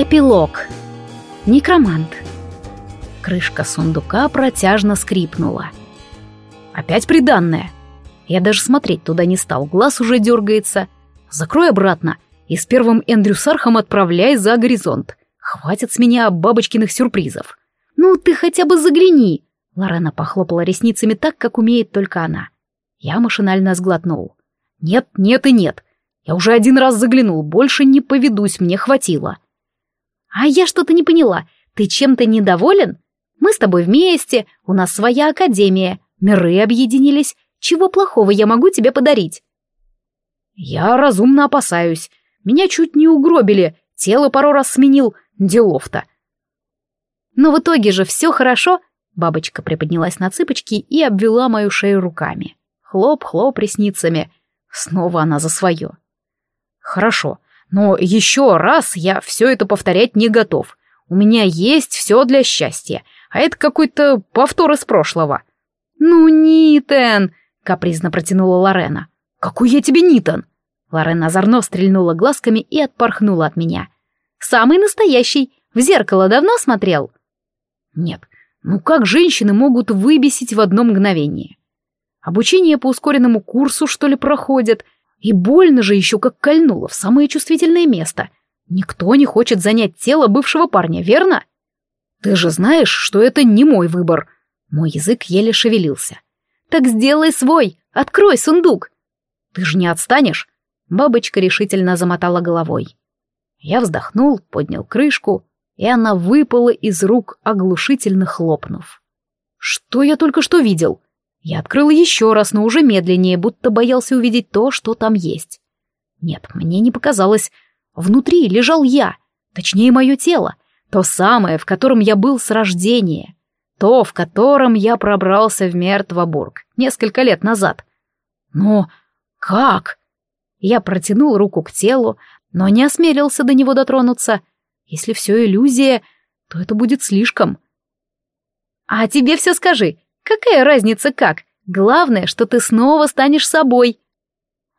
Эпилог. Некромант. Крышка сундука протяжно скрипнула. Опять приданное. Я даже смотреть туда не стал, глаз уже дергается. Закрой обратно и с первым Эндрю Сархом отправляй за горизонт. Хватит с меня бабочкиных сюрпризов. Ну, ты хотя бы загляни. Лорена похлопала ресницами так, как умеет только она. Я машинально сглотнул. Нет, нет и нет. Я уже один раз заглянул, больше не поведусь, мне хватило. А я что-то не поняла. Ты чем-то недоволен? Мы с тобой вместе, у нас своя академия, миры объединились. Чего плохого я могу тебе подарить? Я разумно опасаюсь. Меня чуть не угробили, тело пару раз сменил, делов-то. Но в итоге же все хорошо. Бабочка приподнялась на цыпочки и обвела мою шею руками. Хлоп-хлоп ресницами. Снова она за свое. Хорошо, но еще раз я все это повторять не готов. У меня есть все для счастья, а это какой-то повтор из прошлого. Ну, Нитен, капризно протянула Лорена. Какой я тебе Нитон? Лорена озорно стрельнула глазками и отпорхнула от меня. Самый настоящий. В зеркало давно смотрел? Нет. Ну как женщины могут выбесить в одно мгновение? Обучение по ускоренному курсу, что ли, проходят — и больно же еще как кольнуло в самое чувствительное место. Никто не хочет занять тело бывшего парня, верно? Ты же знаешь, что это не мой выбор. Мой язык еле шевелился. Так сделай свой, открой сундук. Ты же не отстанешь? Бабочка решительно замотала головой. Я вздохнул, поднял крышку, и она выпала из рук, оглушительно хлопнув. Что я только что видел? Я открыл еще раз, но уже медленнее, будто боялся увидеть то, что там есть. Нет, мне не показалось. Внутри лежал я, точнее, мое тело, то самое, в котором я был с рождения, то, в котором я пробрался в Мертвобург несколько лет назад. Но как? Я протянул руку к телу, но не осмелился до него дотронуться. Если все иллюзия, то это будет слишком. «А тебе все скажи, Какая разница как? Главное, что ты снова станешь собой.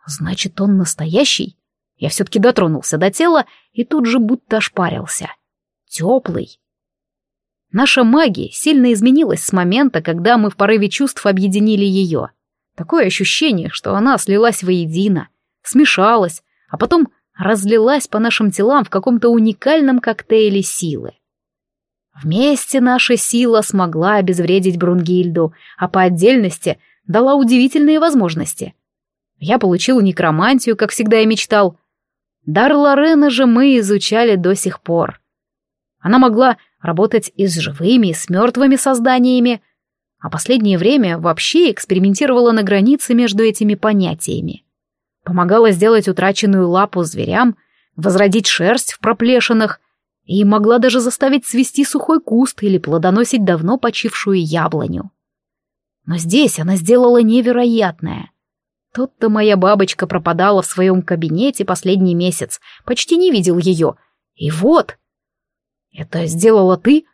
Значит, он настоящий? Я все-таки дотронулся до тела и тут же будто ошпарился. Теплый. Наша магия сильно изменилась с момента, когда мы в порыве чувств объединили ее. Такое ощущение, что она слилась воедино, смешалась, а потом разлилась по нашим телам в каком-то уникальном коктейле силы. Вместе наша сила смогла обезвредить Брунгильду, а по отдельности дала удивительные возможности. Я получил некромантию, как всегда и мечтал. Дар Лорена же мы изучали до сих пор. Она могла работать и с живыми, и с мертвыми созданиями, а последнее время вообще экспериментировала на границе между этими понятиями. Помогала сделать утраченную лапу зверям, возродить шерсть в проплешинах — и могла даже заставить свести сухой куст или плодоносить давно почившую яблоню. Но здесь она сделала невероятное. Тут-то моя бабочка пропадала в своем кабинете последний месяц, почти не видел ее. И вот... Это сделала ты?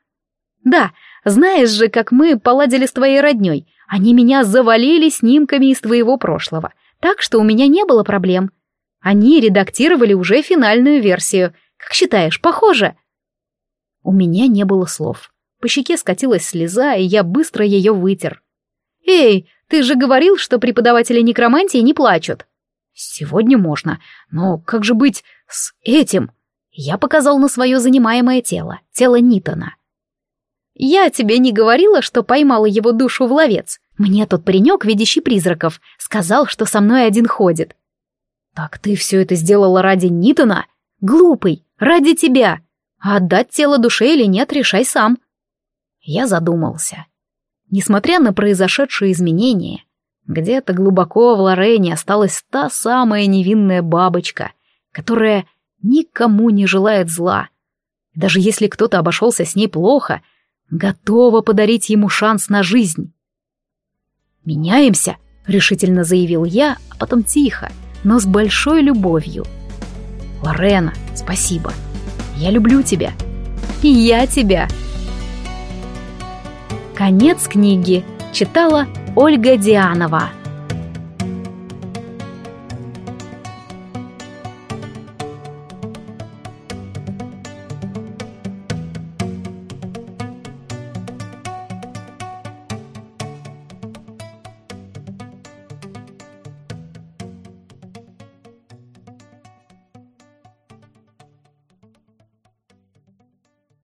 Да, знаешь же, как мы поладили с твоей родней. Они меня завалили снимками из твоего прошлого, так что у меня не было проблем. Они редактировали уже финальную версию. Как считаешь, похоже? У меня не было слов. По щеке скатилась слеза, и я быстро ее вытер. «Эй, ты же говорил, что преподаватели некромантии не плачут». «Сегодня можно, но как же быть с этим?» Я показал на свое занимаемое тело, тело Нитона. «Я тебе не говорила, что поймала его душу в ловец. Мне тот паренек, видящий призраков, сказал, что со мной один ходит». «Так ты все это сделала ради Нитона? Глупый, ради тебя!» А отдать тело душе или нет, решай сам. Я задумался. Несмотря на произошедшие изменения, где-то глубоко в Лорене осталась та самая невинная бабочка, которая никому не желает зла. Даже если кто-то обошелся с ней плохо, готова подарить ему шанс на жизнь. «Меняемся», — решительно заявил я, а потом тихо, но с большой любовью. «Лорена, спасибо». Я люблю тебя. И я тебя. Конец книги читала Ольга Дианова.